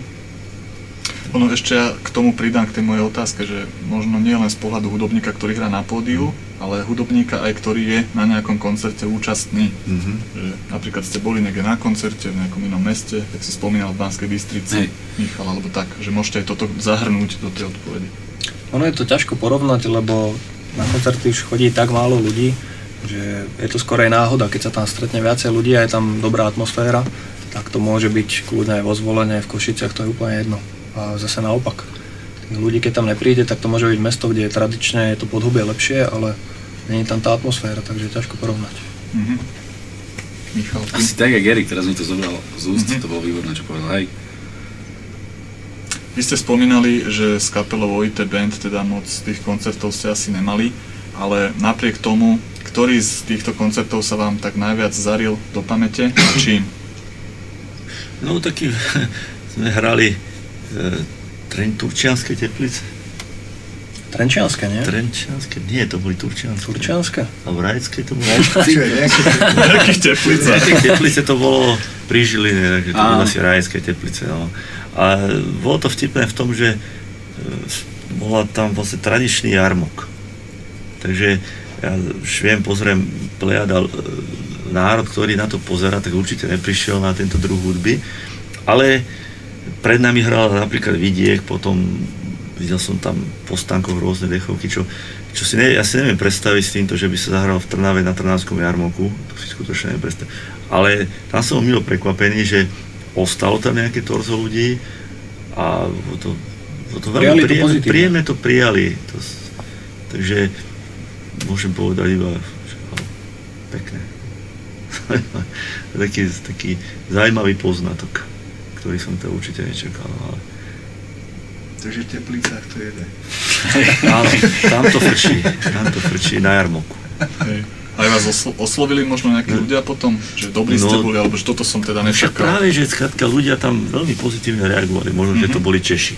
Ono ešte ja k tomu pridám k tej mojej otázke, že možno nie len z pohľadu hudobníka, ktorý hrá na pódiu, mm. ale hudobníka aj, ktorý je na nejakom koncerte účastný. Mm-hmm. Že napríklad ste boli niekde na koncerte v nejakom inom meste, tak si spomínal v Banskej Bystrici, Hej. Michal, alebo tak, že môžete aj toto zahrnúť do tej odpovede. Ono je to ťažko porovnať, lebo na koncerty už chodí tak málo ľudí, že je to skôr aj náhoda, keď sa tam stretne viacej ľudí a je tam dobrá atmosféra, tak to môže byť kľudne aj vo zvolenie, v Košiciach, to je úplne jedno. A zase naopak. Tých ľudí, keď tam nepríde, tak to môže byť mesto, kde je tradične je to podhubie lepšie, ale není tam tá atmosféra, takže je ťažko porovnať. Mm-hmm. Michal, Asi tak, jak Erik teraz mi to zobral z úst, mm-hmm. to bolo výborné, čo povedal. Hej, vy ste spomínali, že s kapelou OIT Band teda moc tých koncertov ste asi nemali, ale napriek tomu, ktorý z týchto koncertov sa vám tak najviac zaril do pamäte a čím? No taký <laughs> sme hrali e, Turčianske teplice. Trenčianske, nie? Trenčianske, nie, to boli Turčianske. Turčianske? Alebo Rajské to bolo. <laughs> Nejakých teplice. Nejakých teplice to bolo pri Žiline, takže to boli asi Rajské teplice, no. A bolo to vtipné v tom, že e, bola tam vlastne tradičný jarmok. Takže ja už viem, pozriem, plejada e, národ, ktorý na to pozera, tak určite neprišiel na tento druh hudby. Ale pred nami hral napríklad Vidiek, potom videl som tam po stánkoch rôzne dechovky, čo, čo si ne, ja si neviem predstaviť s týmto, že by sa zahral v Trnave na Trnavskom jarmoku, to si skutočne neviem predstaviť. Ale tam som milo prekvapený, že ostalo tam nejaké torzo ľudí a to, to veľmi príjemne, to príjemne to prijali. To, takže môžem povedať iba pekné. <laughs> taký, taký zaujímavý poznatok, ktorý som to určite nečakal. Ale... Takže v Teplicách to jede. <laughs> Áno, tam to frčí, tam to frčí na jarmoku. Hej. Aj vás oslo- oslovili možno nejakí no. ľudia potom, že dobrí no, ste boli, alebo že toto som teda nečakal. Práve, že skrátka ľudia tam veľmi pozitívne reagovali, možno, mm-hmm. že to mhm. boli Češi.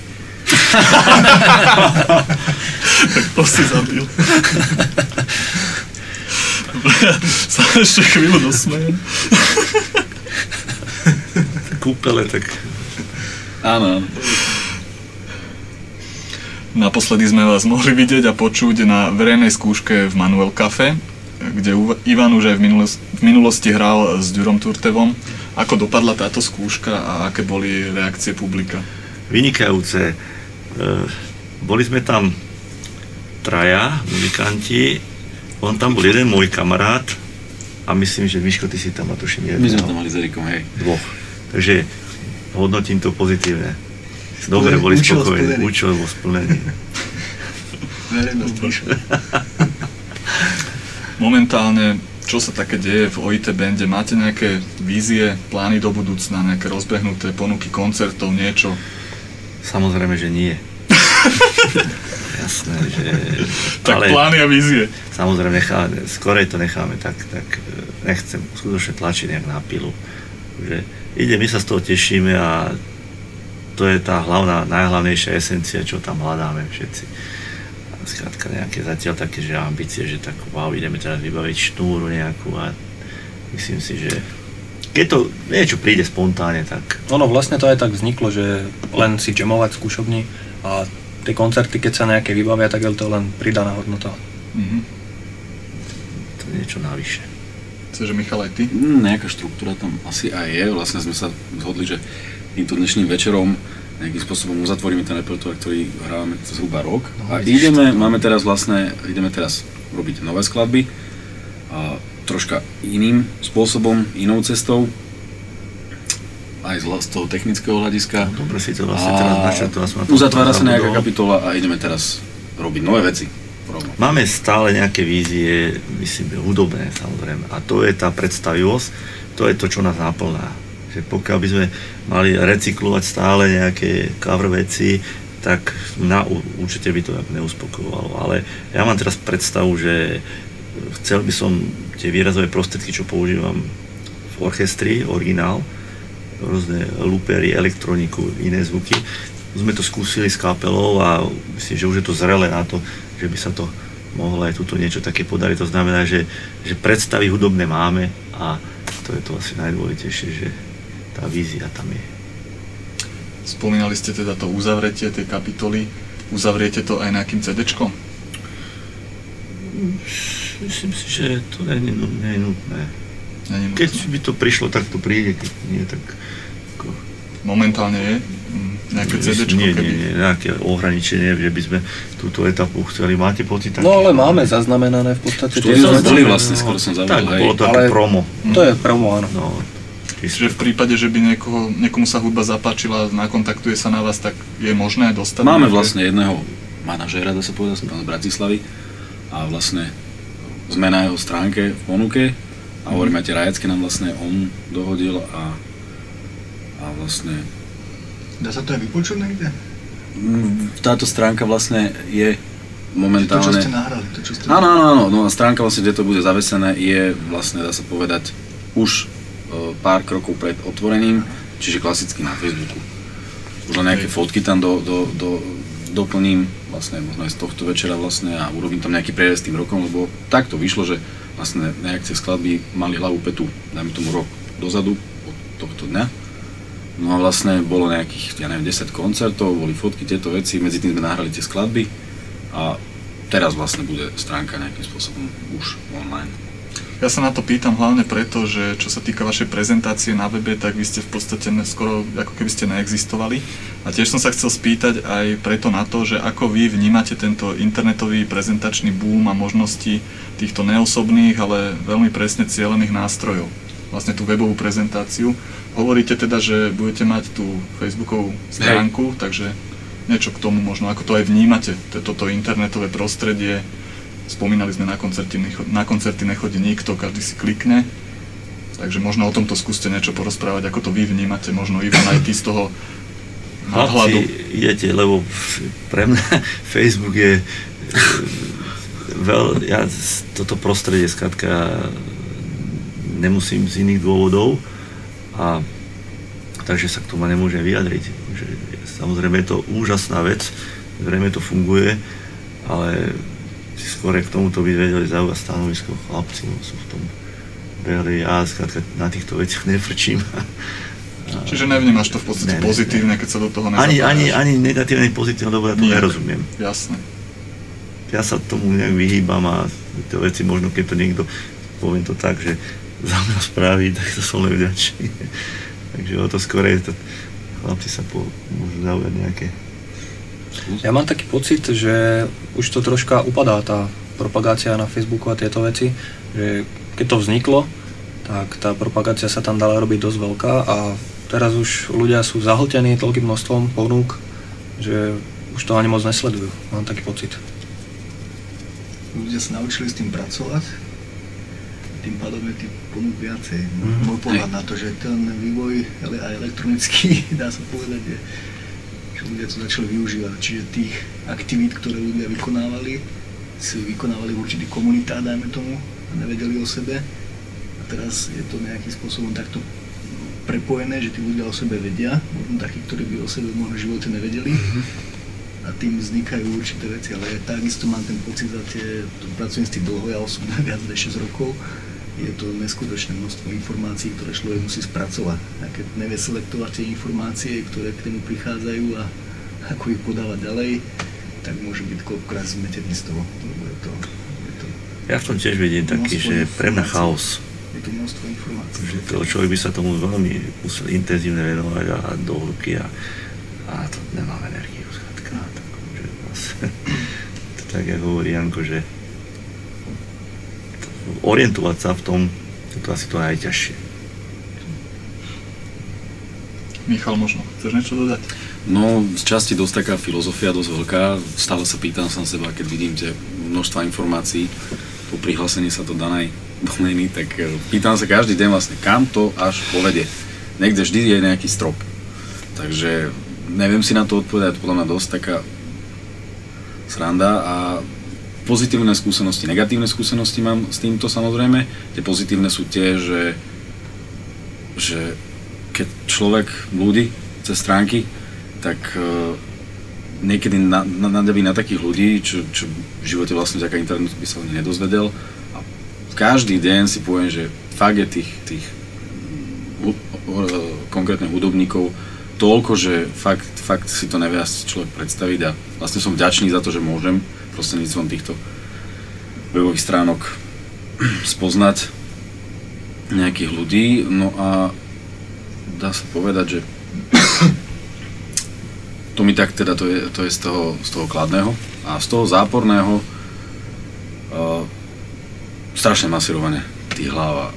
<laughs> tak to si zabil. <laughs> sa ešte chvíľu dosmejem. Kúpele, tak... Áno. Naposledy sme vás mohli vidieť a počuť na verejnej skúške v Manuel Cafe kde Ivan už aj v minulosti, v minulosti hral s Durom Turtevom. Ako dopadla táto skúška a aké boli reakcie publika? Vynikajúce. E, boli sme tam traja muzikanti, on tam bol jeden môj kamarát a myslím, že Miško, ty si tam, a tuším, jedného. My sme tam mali s Erikom, hej. Dvoch. Takže hodnotím to pozitívne. Dobre, boli spokojní. Účel bol splnený. Verejnosť <laughs> momentálne, čo sa také deje v OIT bande? Máte nejaké vízie, plány do budúcna, nejaké rozbehnuté ponuky koncertov, niečo? Samozrejme, že nie. Jasné. <laughs> jasné, že... Tak plány a vízie. Samozrejme, necháme, skorej to necháme, tak, tak e, nechcem skutočne tlačiť nejak na pilu. Že ide, my sa z toho tešíme a to je tá hlavná, najhlavnejšia esencia, čo tam hľadáme všetci. Skrátka nejaké zatiaľ také, že ambície, že tak wow, ideme teraz vybaviť šnúru nejakú a myslím si, že keď to niečo príde spontánne, tak... Ono vlastne to aj tak vzniklo, že len si jamovať v skúšobni a tie koncerty, keď sa nejaké vybavia, tak je to len pridaná hodnota. Mhm. To je niečo navyše. Chceš, Michal, aj ty? Mm, nejaká štruktúra tam asi aj je. Vlastne sme sa zhodli, že týmto dnešným večerom nejakým spôsobom uzatvoríme ten repertoár, ktorý hrávame zhruba rok. No, A ideme, máme teraz vlastne, ideme teraz robiť nové skladby. A troška iným spôsobom, inou cestou. Aj z, toho technického hľadiska. No, dobre si to vlastne teraz načrtol, Uzatvára sa nejaká kapitola a ideme teraz robiť nové veci. Rovno. Máme stále nejaké vízie, myslím, hudobné samozrejme. A to je tá predstavivosť, to je to, čo nás naplná. Že pokiaľ by sme mali recyklovať stále nejaké cover veci, tak na, určite by to neuspokojovalo. Ale ja mám teraz predstavu, že chcel by som tie výrazové prostriedky, čo používam v orchestri, originál, rôzne loopery, elektroniku, iné zvuky. Sme to skúsili s kapelou a myslím, že už je to zrelé na to, že by sa to mohlo aj tuto niečo také podariť. To znamená, že, že predstavy hudobné máme a to je to asi najdôležitejšie, že tá vízia tam je. Spomínali ste teda to uzavretie tej kapitoly. Uzavriete to aj nejakým CD-čkom? Myslím si, že to nie je, nu- nie je nutné. Není nutné. Keď by to prišlo, tak to príde, keď nie, tak... Ako, Momentálne je mm, nejaké CD-čko, nie, nie, nie, nejaké ohraničenie, že by sme túto etapu chceli. Máte pocit taký? No ale máme zaznamenané v podstate. Štúdio sme boli vlastne, skoro som zavolal, Tak, hej. bolo to Ale- promo. To je promo, áno. No, Čiže v prípade, že by niekoho, niekomu sa hudba zapáčila, nakontaktuje sa na vás, tak je možné dostať? Máme nejaké- vlastne jedného manažéra, dá sa povedať, z Bratislavy a vlastne sme na jeho stránke v ponuke a hovorím, aj tie rajacky nám vlastne on dohodil a, a vlastne Dá sa to aj vypočuť niekde? mm, táto stránka vlastne je To, čo momentálne... ste nahrali, to, čo ste Áno, áno, áno, no stránka vlastne, kde to bude zavesené, je vlastne, dá sa povedať, už pár krokov pred otvorením, čiže klasicky na Facebooku. Už len nejaké fotky tam do, do, do, doplním, vlastne možno aj z tohto večera vlastne a urobím tam nejaký prierez tým rokom, lebo tak to vyšlo, že vlastne nejaké skladby mali hlavu petu, dajme tomu rok dozadu, od tohto dňa. No a vlastne bolo nejakých, ja neviem, 10 koncertov, boli fotky, tieto veci, medzi tým sme nahrali tie skladby a teraz vlastne bude stránka nejakým spôsobom už online. Ja sa na to pýtam hlavne preto, že čo sa týka vašej prezentácie na webe, tak vy ste v podstate skoro ako keby ste neexistovali. A tiež som sa chcel spýtať aj preto na to, že ako vy vnímate tento internetový prezentačný boom a možnosti týchto neosobných, ale veľmi presne cielených nástrojov. Vlastne tú webovú prezentáciu. Hovoríte teda, že budete mať tú facebookovú stránku, takže niečo k tomu možno, ako to aj vnímate, to- toto internetové prostredie, Spomínali sme, na koncerty, na koncerty nechodí nikto, každý si klikne. Takže možno o tomto skúste niečo porozprávať, ako to vy vnímate, možno Ivan aj ty z toho nadhľadu. Idete, lebo pre mňa <laughs> Facebook je e, veľ, ja toto prostredie skrátka nemusím z iných dôvodov a takže sa k tomu nemôžem vyjadriť. Samozrejme je to úžasná vec, zrejme to funguje, ale skôr k tomuto by vedeli zaujať stanovisko chlapci, lebo sú v tom behli, ja skrátka na týchto veciach nefrčím. Čiže nevnímaš to v podstate Ne, ne, pozitívne, keď sa do toho Ani, ani, ani negatívne, ani pozitívne, lebo ja to Nie. nerozumiem. Jasné. Ja sa tomu nejak vyhýbam a tie veci možno, keď to niekto, poviem to tak, že za mňa spraví, tak to som len vďačný. <laughs> Takže o to skôr je to, chlapci sa po, môžu zaujať nejaké Ja mám taký pocit, že už to troška upadá tá propagácia na Facebooku a tieto veci, že keď to vzniklo, tak tá propagácia sa tam dala robiť dosť veľká a teraz už ľudia sú zahltení toľkým množstvom ponúk, že už to ani moc nesledujú. Mám taký pocit. ľudia sa naučili s tým pracovať, tým pádom je tých ponúk viacej. Mhm. Môj pohľad na to, že ten vývoj ale aj elektronický, <laughs> dá sa povedať, je že ľudia to začali využívať. Čiže tých aktivít, ktoré ľudia vykonávali, si vykonávali v určitý komunitách, dajme tomu, a nevedeli o sebe. A teraz je to nejakým spôsobom takto prepojené, že tí ľudia o sebe vedia, možno takí, ktorí by o sebe možno v živote nevedeli. A tým vznikajú určité veci, ale ja takisto mám ten pocit za tie, pracujem s tým dlho, ja osobne viac než 6 rokov, je to neskutočné množstvo informácií, ktoré človek musí spracovať. A keď nevie selektovať tie informácie, ktoré k tomu prichádzajú a ako ich podávať ďalej, tak môže byť koľkokrát zmetený z toho. Lebo je to, je to Ja v tom tiež vidím taký, že pre mňa chaos. je to množstvo informácií. Že to človek by sa tomu veľmi musel intenzívne venovať a do hĺbky a, a to nemám energiu, skrátka. Tak, že vlastne, <laughs> to tak, ako hovorí Janko, že orientovať sa v tom, to je to asi to najťažšie. Michal, možno chceš niečo dodať? No, z časti dosť taká filozofia, dosť veľká. Stále sa pýtam sám seba, keď vidím tie množstva informácií, po prihlásení sa to danej domény, tak e, pýtam sa každý deň vlastne, kam to až povede. Niekde vždy je nejaký strop. Takže neviem si na to odpovedať, podľa mňa dosť taká sranda a pozitívne skúsenosti, negatívne skúsenosti mám s týmto samozrejme. Tie pozitívne sú tie, že, že keď človek blúdi cez stránky, tak uh, niekedy na, na, na takých ľudí, čo, čo v živote vlastne vďaka internetu by sa ani nedozvedel. A každý deň si poviem, že fakt je tých, tých hu, uh, konkrétne hudobníkov toľko, že fakt, fakt si to nevie asi človek predstaviť a vlastne som vďačný za to, že môžem prostredníctvom týchto webových stránok spoznať nejakých ľudí. No a dá sa povedať, že to mi tak teda, to je, to je z, toho, z toho kladného. A z toho záporného uh, strašné masírovanie tých hlav a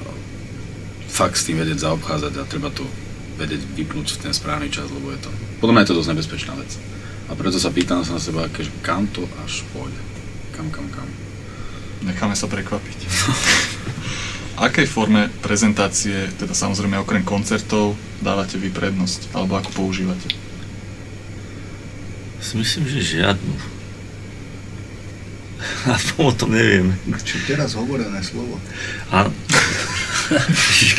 fakt s tým vedieť zaobchádzať a treba to vedieť vypnúť v ten správny čas, lebo je to, podľa mňa je to dosť nebezpečná vec. A preto sa pýtam sa na seba, že kam to až pôjde. Kam, kam, kam. Necháme sa prekvapiť. Akej forme prezentácie, teda samozrejme okrem koncertov, dávate vy prednosť? Alebo ako používate? Myslím, že žiadnu. <laughs> Aspoň o tom neviem. Čo teraz hovorené slovo?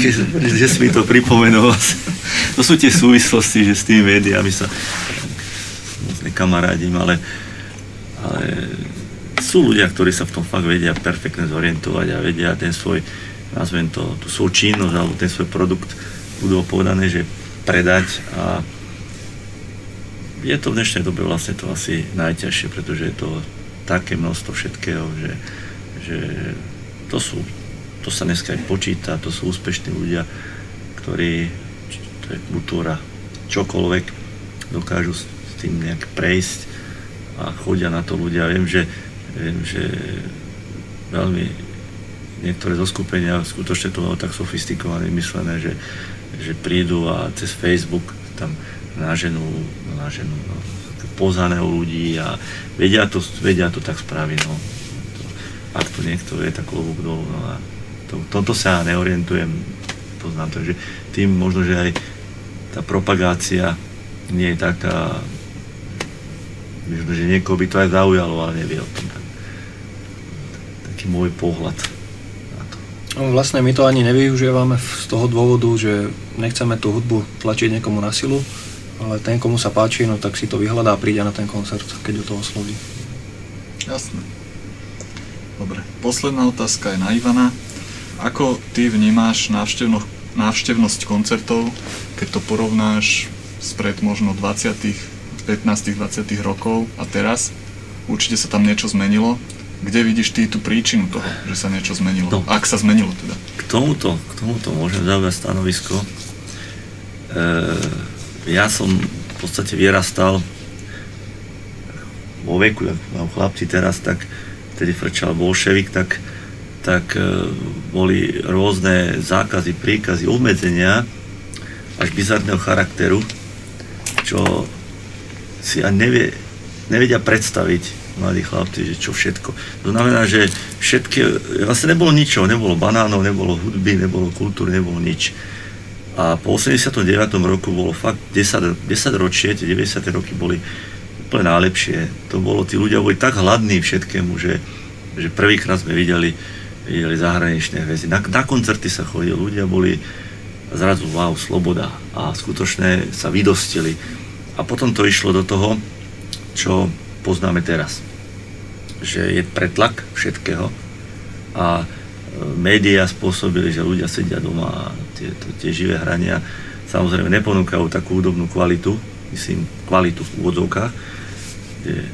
Keď, že si mi to pripomenul. To sú tie súvislosti, že s tými médiami sa moc nekamarádim, ale, ale sú ľudia, ktorí sa v tom fakt vedia perfektne zorientovať a vedia ten svoj, nazvem to, tú svoju činnosť alebo ten svoj produkt, budú povedané, že predať a je to v dnešnej dobe vlastne to asi najťažšie, pretože je to také množstvo všetkého, že, že to sú, to sa dneska aj počíta, to sú úspešní ľudia, ktorí, to je kultúra, čokoľvek, dokážu tým nejak prejsť a chodia na to ľudia. Viem, že, viem, že veľmi niektoré zo skupenia skutočne to majú tak sofistikované myslené, že, že prídu a cez Facebook tam náženú, náženú no, poznaného ľudí a vedia to, vedia to tak spraviť. No. To, ak to niekto vie, tak klobúk dolu. No a to, tomto sa ja neorientujem, poznám to, že tým možno, že aj tá propagácia nie je taká, možno, že niekoho by to aj zaujalo, ale nevie o tom. Tak, taký môj pohľad na to. No, vlastne my to ani nevyužívame z toho dôvodu, že nechceme tú hudbu tlačiť niekomu na silu, ale ten, komu sa páči, no tak si to vyhľadá a príde na ten koncert, keď ho to osloví. Jasné. Dobre, posledná otázka je na Ivana. Ako ty vnímáš návštevno, návštevnosť koncertov, keď to porovnáš spred možno 20 15-20 rokov a teraz? Určite sa tam niečo zmenilo. Kde vidíš ty tú príčinu toho, že sa niečo zmenilo? No. Ak sa zmenilo teda. K tomuto, k tomuto môžem zaujať stanovisko. E, ja som v podstate vyrastal vo veku, ako mám chlapci teraz, tak vtedy frčal bolševik, tak, tak e, boli rôzne zákazy, príkazy, obmedzenia až bizarného charakteru, čo si ani nevie, nevedia predstaviť mladí chlapci, že čo všetko. To znamená, že všetky, vlastne nebolo ničo, nebolo banánov, nebolo hudby, nebolo kultúry, nebolo nič. A po 89. roku bolo fakt 10, 10 ročie, tie 90. roky boli úplne najlepšie. To bolo, tí ľudia boli tak hladní všetkému, že, že prvýkrát sme videli, videli zahraničné hviezdy. Na, na koncerty sa chodili, ľudia boli zrazu wow, sloboda a skutočne sa vydostili. A potom to išlo do toho, čo poznáme teraz. Že je pretlak všetkého a e, médiá spôsobili, že ľudia sedia doma a tie, tie živé hrania samozrejme neponúkajú takú údobnú kvalitu, myslím kvalitu v úvodzovkách, kde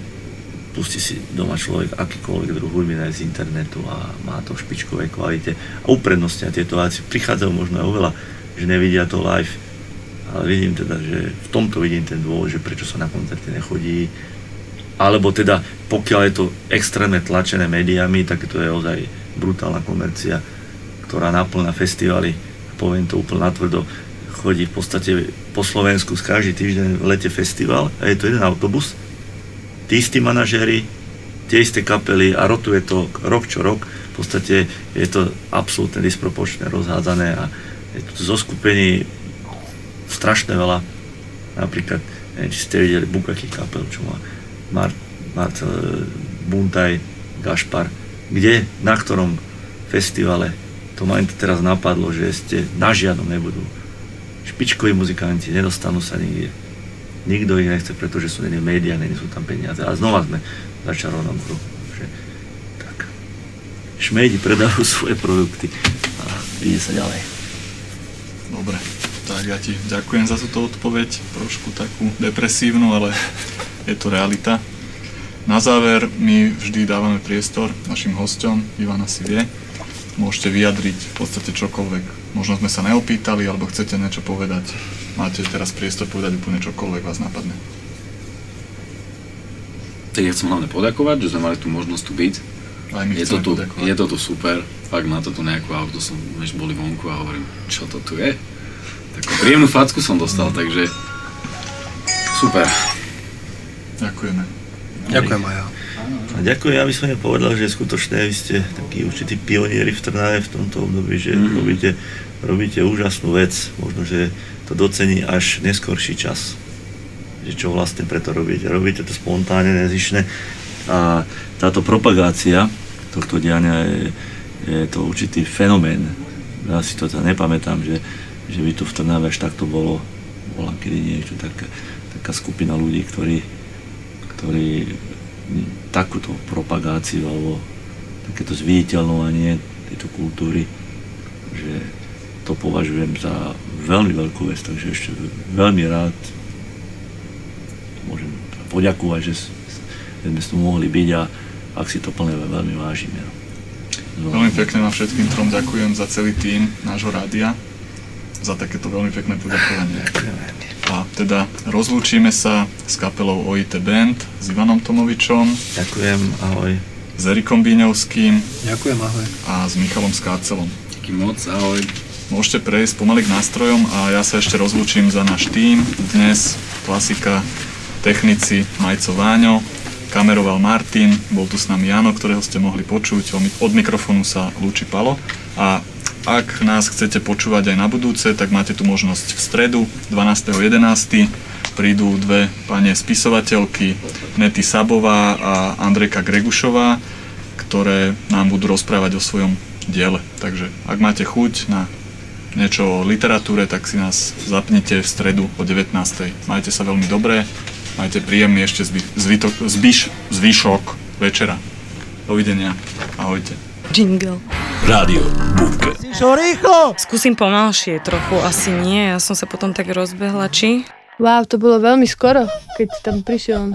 pustí si doma človek akýkoľvek druh hudby z internetu a má to v špičkovej kvalite a uprednostnia tieto veci. Prichádzajú možno aj oveľa, že nevidia to live, ale vidím teda, že v tomto vidím ten dôvod, že prečo sa na koncerty nechodí, alebo teda pokiaľ je to extrémne tlačené médiami, tak to je ozaj brutálna komercia, ktorá naplná festivaly, poviem to úplne natvrdo, chodí v podstate po Slovensku z každý týždeň v lete festival a je to jeden autobus, tí istí manažéri, tie isté kapely a rotuje to rok čo rok. V podstate je to absolútne disproporčne rozhádzané a je to zo skupení strašne veľa. Napríklad, neviem, či ste videli bukakých kapel, čo má Mar- Marcel Buntaj, Gašpar, kde, na ktorom festivale to ma teraz napadlo, že ste na žiadnom nebudú. Špičkoví muzikanti nedostanú sa nikde. Nikto ich nechce, pretože sú není v médiách, není sú tam peniaze. A znova sme v začarovanom kruhu. Že, tak. Šmejdi predajú <laughs> svoje produkty a ide sa ďalej. Dobre, tak ja ti ďakujem za túto odpoveď, trošku takú depresívnu, ale je to realita. Na záver my vždy dávame priestor našim hosťom, Ivana si vie, môžete vyjadriť v podstate čokoľvek. Možno sme sa neopýtali, alebo chcete niečo povedať. Máte teraz priestor povedať úplne čokoľvek vás napadne. Tak ja chcem hlavne poďakovať, že sme mali tú možnosť tu byť. Je, to tu, poďakovať. je to tu super, fakt na to tu nejakú auto som, než boli vonku a hovorím, čo to tu je? Takú príjemnú facku som dostal, takže super. Ďakujeme. Ďakujem aj ja. A ďakujem, ja by som povedal, že skutočne vy ste takí určití pionieri v Trnave v tomto období, že mm. robíte, robíte úžasnú vec. Možno, že to docení až neskorší čas. Že čo vlastne preto robíte. Robíte to spontánne, nezišne. A táto propagácia tohto diania je, je to určitý fenomén. Ja si to teda nepamätám, že, že by tu v Trnave až takto bolo, bola kedy niečo, taká, taká skupina ľudí, ktorí, ktorí takúto propagáciu alebo takéto zviditeľnovanie tejto kultúry, že to považujem za veľmi veľkú vec, takže ešte veľmi rád môžem poďakovať, že, sme tu mohli byť a ak si to plne veľmi vážime. No. Veľmi pekne vám všetkým trom ďakujem za celý tým nášho rádia, za takéto veľmi pekné poďakovanie. A teda rozlúčime sa s kapelou OIT Band, s Ivanom Tomovičom, Ďakujem, ahoj. s Erikom Bíňovským Ďakujem, ahoj. a s Michalom Skácelom. Taký moc, ahoj. Môžete prejsť pomaly k nástrojom a ja sa ešte rozlúčim za náš tým. Dnes klasika, technici Majco Váňo, kameroval Martin, bol tu s nami Jano, ktorého ste mohli počuť, od mikrofónu sa lúči Palo a ak nás chcete počúvať aj na budúce, tak máte tu možnosť v stredu 12.11. prídu dve pane spisovateľky, Nety Sabová a Andrejka Gregušová, ktoré nám budú rozprávať o svojom diele. Takže ak máte chuť na niečo o literatúre, tak si nás zapnite v stredu o 19. Majte sa veľmi dobré, majte príjemný ešte zby, zvytok, zbyš, zvyšok večera. Dovidenia, ahojte. Jingle. Rádio Búbke. Skúsim pomalšie trochu, asi nie. Ja som sa potom tak rozbehla, či? Wow, to bolo veľmi skoro, keď tam prišiel.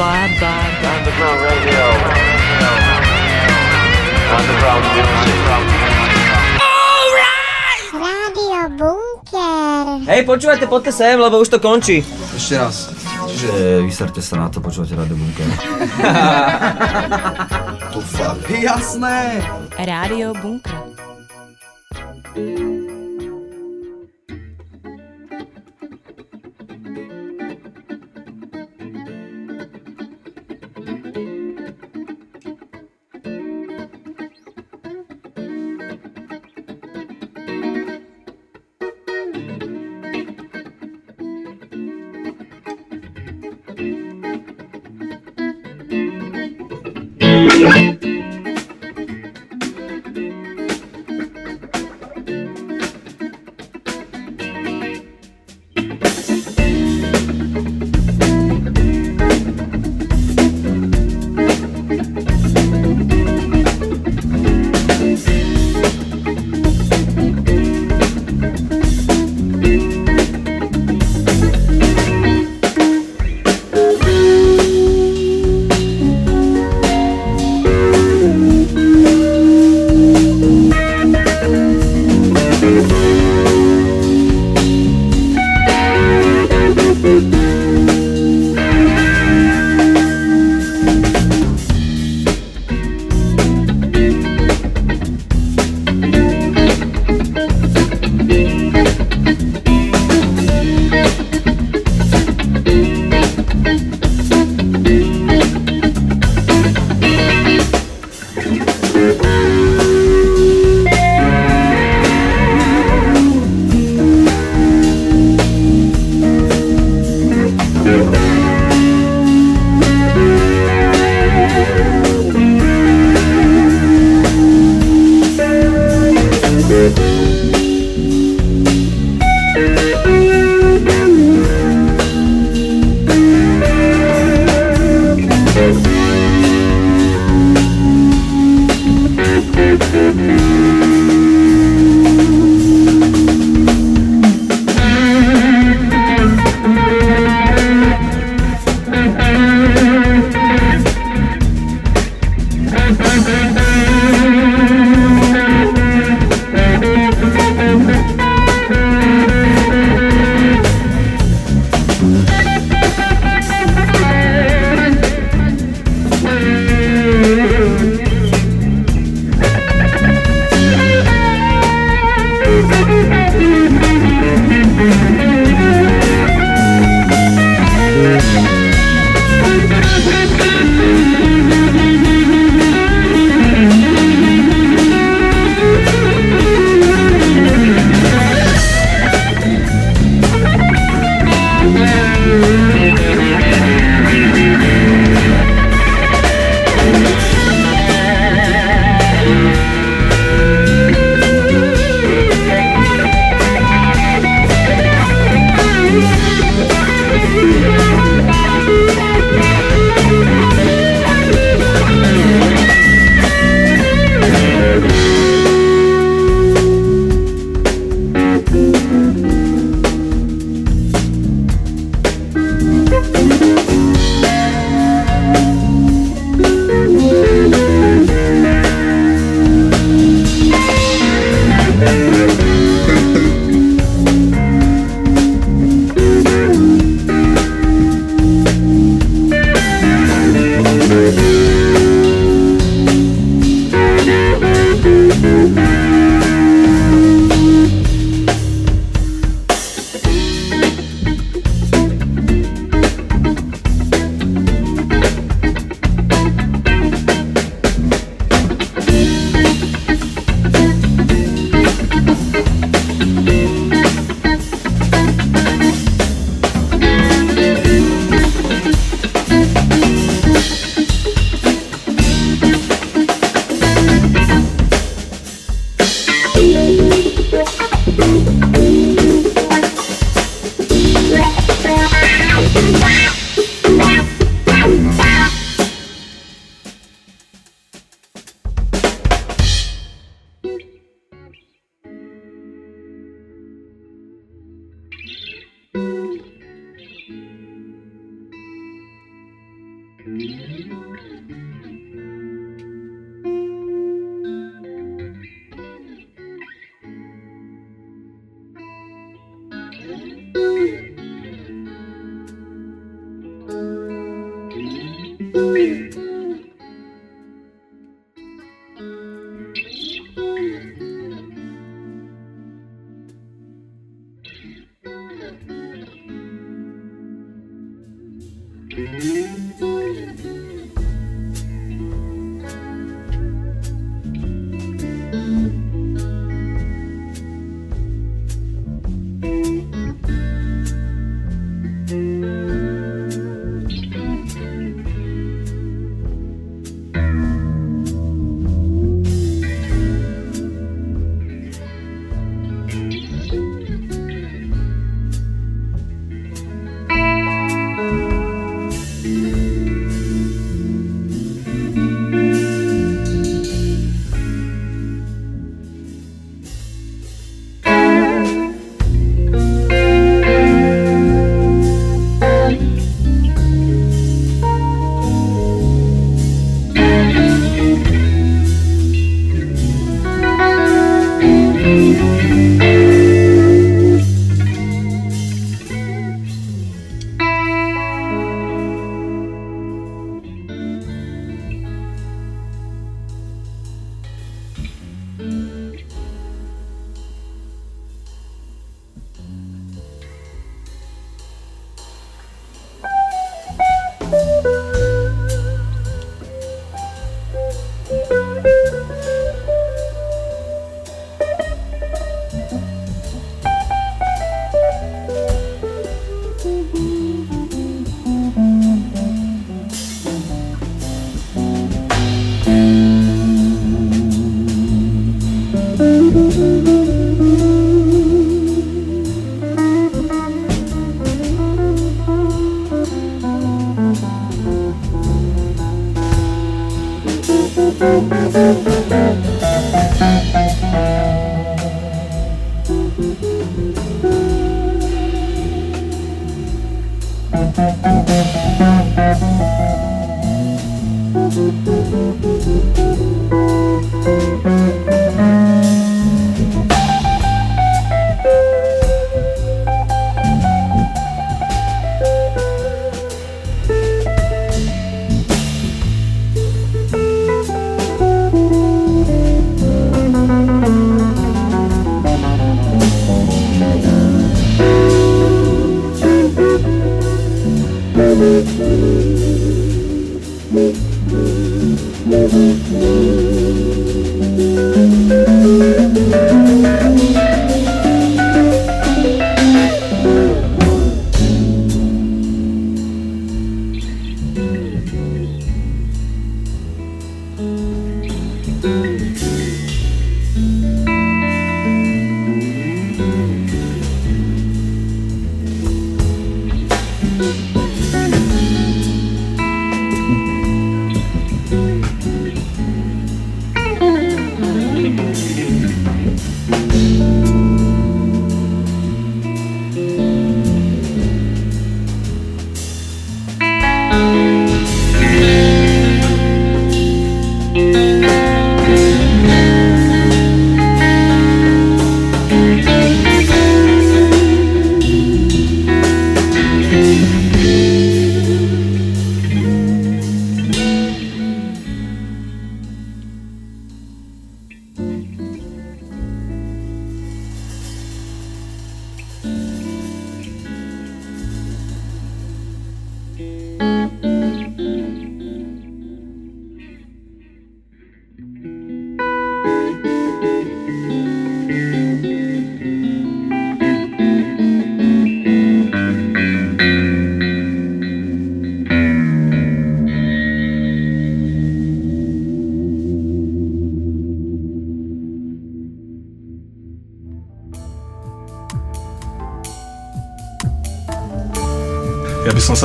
Bá, bá, bá. Rádio Bunker. Hej, počúvajte, poďte sem, lebo už to končí. Ešte raz. Čiže vyserte sa na to, počúvate Rádio Bunker. <laughs> to fakt. Jasné. Rádio Bunker.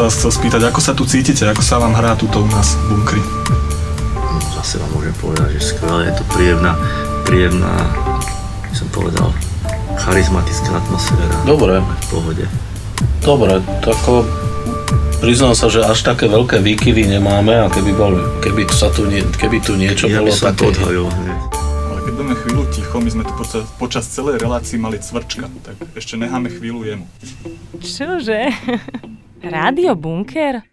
Vás chcel spýtať, ako sa tu cítite, ako sa vám hrá tuto u nás v bunkri? Zase vám môžem povedať, že skvelé, je to príjemná, príjemná, som povedal, charizmatická atmosféra. Dobre. V pohode. Dobre, tak ako priznám sa, že až také veľké výkyvy nemáme a keby, bol, keby, sa tu, nie, keby tu niečo Ja bolo také... hneď. Ale keď budeme chvíľu ticho, my sme tu počas, počas celej relácii mali cvrčka, tak ešte necháme chvíľu jemu. Čože? Rádio Bunker?